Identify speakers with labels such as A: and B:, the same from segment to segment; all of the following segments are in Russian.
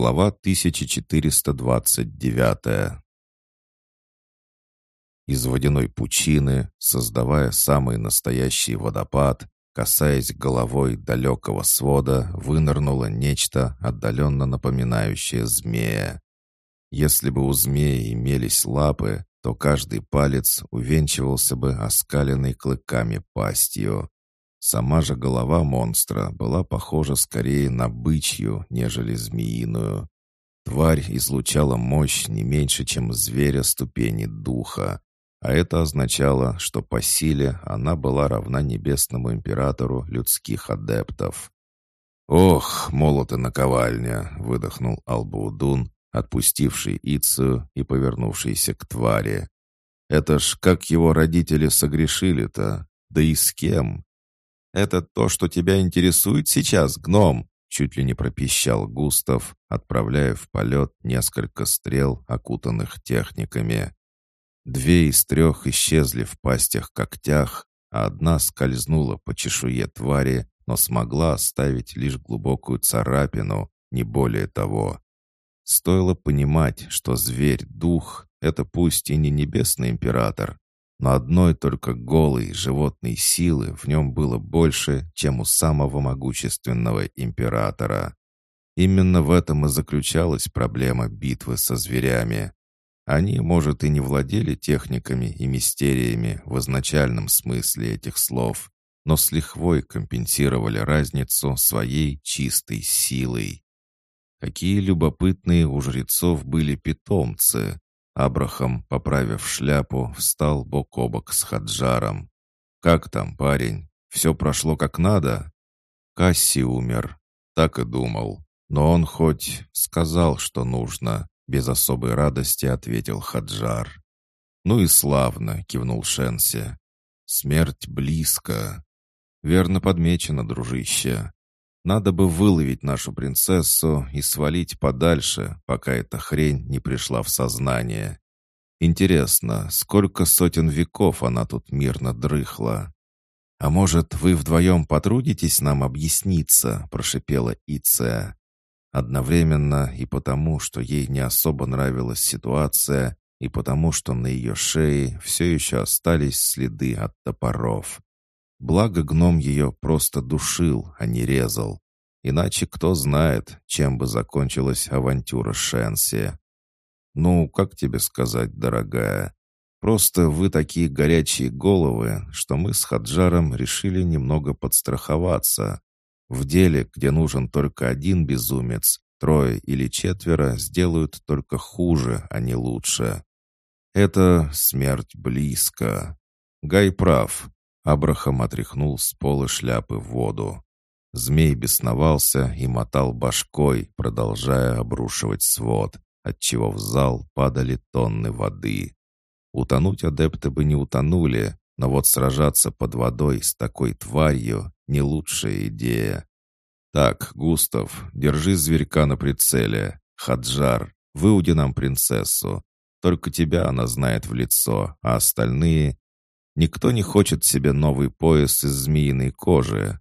A: Глава 1429 Из водяной пучины, создавая самый настоящий водопад, касаясь головой далекого свода, вынырнуло нечто, отдаленно напоминающее змея. Если бы у змеи имелись лапы, то каждый палец увенчивался бы оскаленной клыками пастью. Сама же голова монстра была похожа скорее на бычью, нежели змеиную. Тварь излучала мощь не меньше, чем зверя ступени духа, а это означало, что по силе она была равна небесному императору людских адептов. «Ох, молот и наковальня!» — выдохнул Албаудун, отпустивший Ицию и повернувшийся к твари. «Это ж как его родители согрешили-то? Да и с кем?» «Это то, что тебя интересует сейчас, гном?» Чуть ли не пропищал Густав, отправляя в полет несколько стрел, окутанных техниками. Две из трех исчезли в пастях-когтях, а одна скользнула по чешуе твари, но смогла оставить лишь глубокую царапину, не более того. Стоило понимать, что зверь-дух — это пусть и не небесный император, но одной только голой животной силы в нем было больше, чем у самого могущественного императора. Именно в этом и заключалась проблема битвы со зверями. Они, может, и не владели техниками и мистериями в изначальном смысле этих слов, но с лихвой компенсировали разницу своей чистой силой. Какие любопытные у жрецов были питомцы, Абрахам, поправив шляпу, встал бок о бок с Хаджаром. «Как там, парень? Все прошло как надо?» Касси умер. Так и думал. Но он хоть сказал, что нужно. Без особой радости ответил Хаджар. «Ну и славно», — кивнул Шенси. «Смерть близко». «Верно подмечено, дружище. Надо бы выловить нашу принцессу и свалить подальше, пока эта хрень не пришла в сознание. Интересно, сколько сотен веков она тут мирно дрыхла? «А может, вы вдвоем потрудитесь нам объясниться?» — прошипела Иция. Одновременно и потому, что ей не особо нравилась ситуация, и потому, что на ее шее все еще остались следы от топоров. Благо гном ее просто душил, а не резал. Иначе кто знает, чем бы закончилась авантюра Шенси. Ну, как тебе сказать, дорогая? Просто вы такие горячие головы, что мы с Хаджаром решили немного подстраховаться. В деле, где нужен только один безумец, трое или четверо сделают только хуже, а не лучше. Это смерть близко. Гай прав. Абрахам отряхнул с пола шляпы в воду. Змей бесновался и мотал башкой, продолжая обрушивать свод, отчего в зал падали тонны воды. Утонуть адепты бы не утонули, но вот сражаться под водой с такой тварью — не лучшая идея. «Так, Густав, держи зверька на прицеле. Хаджар, выуди нам принцессу. Только тебя она знает в лицо, а остальные Никто не хочет себе новый пояс из змеиной кожи.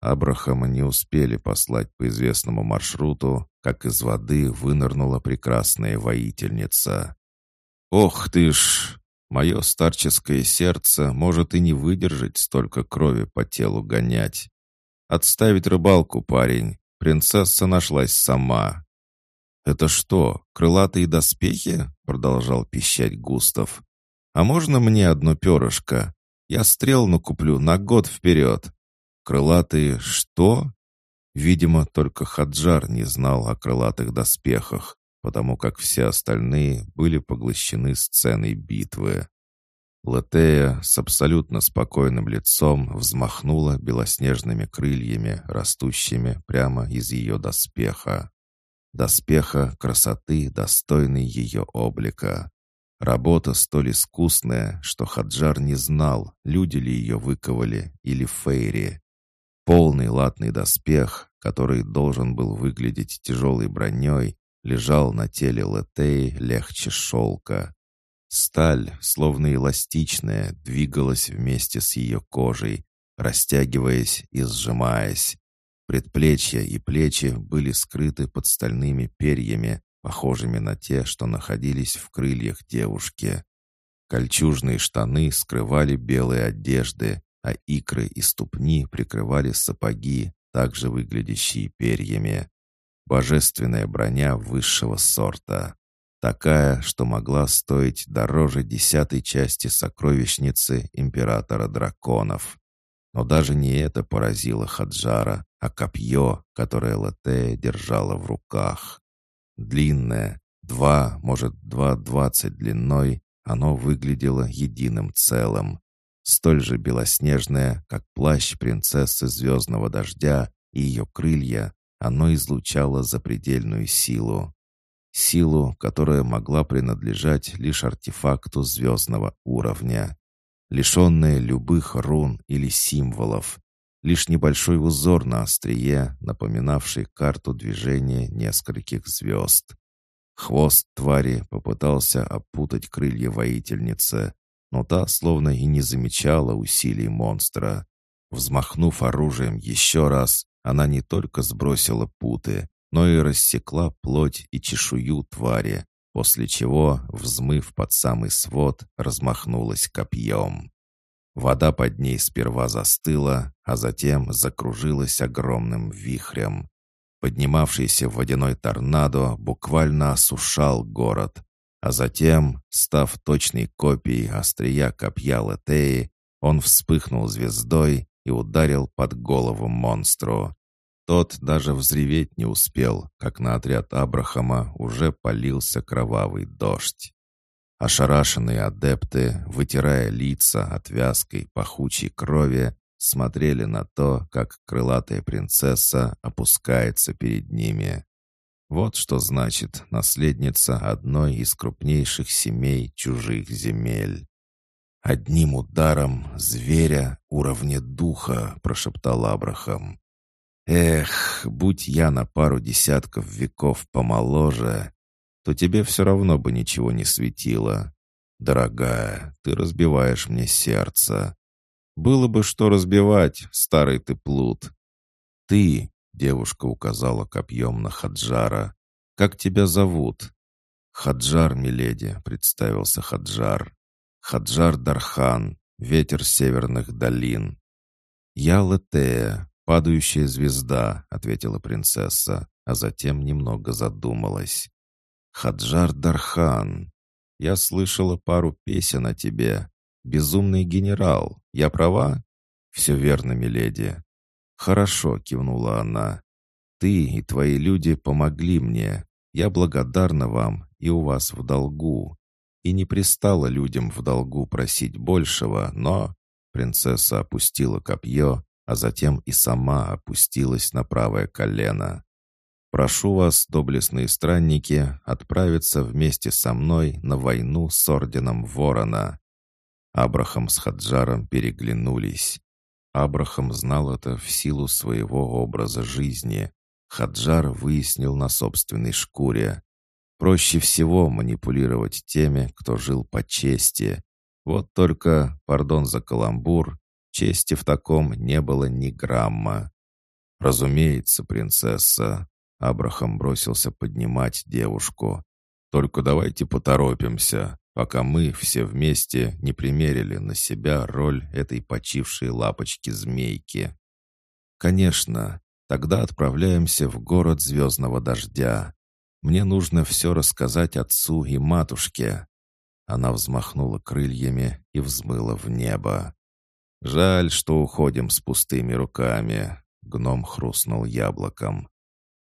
A: Абрахама не успели послать по известному маршруту, как из воды вынырнула прекрасная воительница. «Ох ты ж! Мое старческое сердце может и не выдержать столько крови по телу гонять. Отставить рыбалку, парень. Принцесса нашлась сама». «Это что, крылатые доспехи?» — продолжал пищать Густав. «А можно мне одно перышко? Я стрелну куплю на год вперед». «Крылатые что?» Видимо, только Хаджар не знал о крылатых доспехах, потому как все остальные были поглощены сценой битвы. Латея с абсолютно спокойным лицом взмахнула белоснежными крыльями, растущими прямо из ее доспеха. Доспеха красоты, достойной ее облика. Работа столь искусная, что Хаджар не знал, люди ли ее выковали или фейри. Полный латный доспех, который должен был выглядеть тяжелой броней, лежал на теле Летеи легче шелка. Сталь, словно эластичная, двигалась вместе с ее кожей, растягиваясь и сжимаясь. Предплечья и плечи были скрыты под стальными перьями, похожими на те, что находились в крыльях девушки. Кольчужные штаны скрывали белые одежды, а икры и ступни прикрывали сапоги, также выглядящие перьями. Божественная броня высшего сорта. Такая, что могла стоить дороже десятой части сокровищницы императора драконов. Но даже не это поразило Хаджара, а копье, которое Латея держала в руках. Длинное, два, может, два двадцать длиной, оно выглядело единым целым. Столь же белоснежное, как плащ принцессы звездного дождя и ее крылья, оно излучало запредельную силу. Силу, которая могла принадлежать лишь артефакту звездного уровня. Лишенная любых рун или символов. Лишь небольшой узор на острие, напоминавший карту движения нескольких звезд. Хвост твари попытался опутать крылья воительницы, но та словно и не замечала усилий монстра. Взмахнув оружием еще раз, она не только сбросила путы, но и рассекла плоть и чешую твари, после чего, взмыв под самый свод, размахнулась копьем. Вода под ней сперва застыла, а затем закружилась огромным вихрем. Поднимавшийся водяной торнадо буквально осушал город, а затем, став точной копией острия копья Латеи, он вспыхнул звездой и ударил под голову монстру. Тот даже взреветь не успел, как на отряд Абрахама уже полился кровавый дождь. Ошарашенные адепты, вытирая лица отвязкой пахучей крови, смотрели на то, как крылатая принцесса опускается перед ними. Вот что значит наследница одной из крупнейших семей чужих земель. «Одним ударом зверя уровня духа», — прошептал Абрахам. «Эх, будь я на пару десятков веков помоложе, то тебе все равно бы ничего не светило. Дорогая, ты разбиваешь мне сердце. Было бы что разбивать, старый ты плут. Ты, — девушка указала копьем на Хаджара, — как тебя зовут? Хаджар, миледи, — представился Хаджар. Хаджар Дархан, ветер северных долин. Я Летея, падающая звезда, — ответила принцесса, а затем немного задумалась. Хаджар Дархан, я слышала пару песен о тебе. Безумный генерал, я права? Все верно, миледи. Хорошо, кивнула она. Ты и твои люди помогли мне. Я благодарна вам и у вас в долгу и не пристало людям в долгу просить большего, но...» Принцесса опустила копье, а затем и сама опустилась на правое колено. «Прошу вас, доблестные странники, отправиться вместе со мной на войну с орденом Ворона». Абрахам с Хаджаром переглянулись. Абрахам знал это в силу своего образа жизни. Хаджар выяснил на собственной шкуре. Проще всего манипулировать теми, кто жил по чести. Вот только, пардон за каламбур, чести в таком не было ни грамма. «Разумеется, принцесса», — Абрахам бросился поднимать девушку. «Только давайте поторопимся, пока мы все вместе не примерили на себя роль этой почившей лапочки-змейки». «Конечно, тогда отправляемся в город звездного дождя. Мне нужно все рассказать отцу и матушке». Она взмахнула крыльями и взмыла в небо. «Жаль, что уходим с пустыми руками», — гном хрустнул яблоком.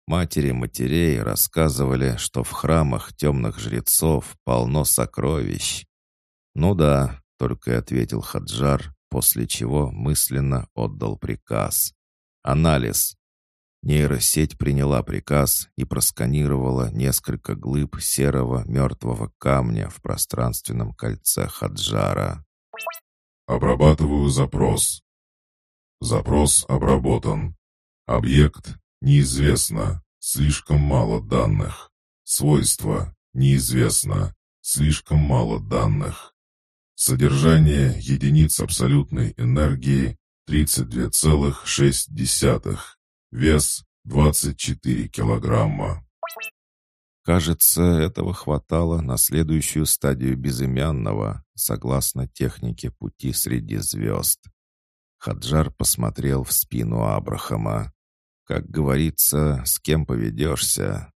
A: Матери матерей рассказывали, что в храмах темных жрецов полно сокровищ. «Ну да», — только и ответил Хаджар, после чего мысленно отдал приказ. «Анализ. Нейросеть приняла приказ и просканировала несколько глыб серого мертвого камня в пространственном кольце Хаджара.
B: «Обрабатываю запрос. Запрос обработан. Объект неизвестно, слишком мало данных. Свойства неизвестно, слишком мало данных. Содержание единиц абсолютной энергии 32,6. Вес 24 килограмма.
A: Кажется, этого хватало на следующую стадию безымянного, согласно технике пути среди звезд. Хаджар посмотрел в спину Абрахама. «Как говорится, с кем поведешься?»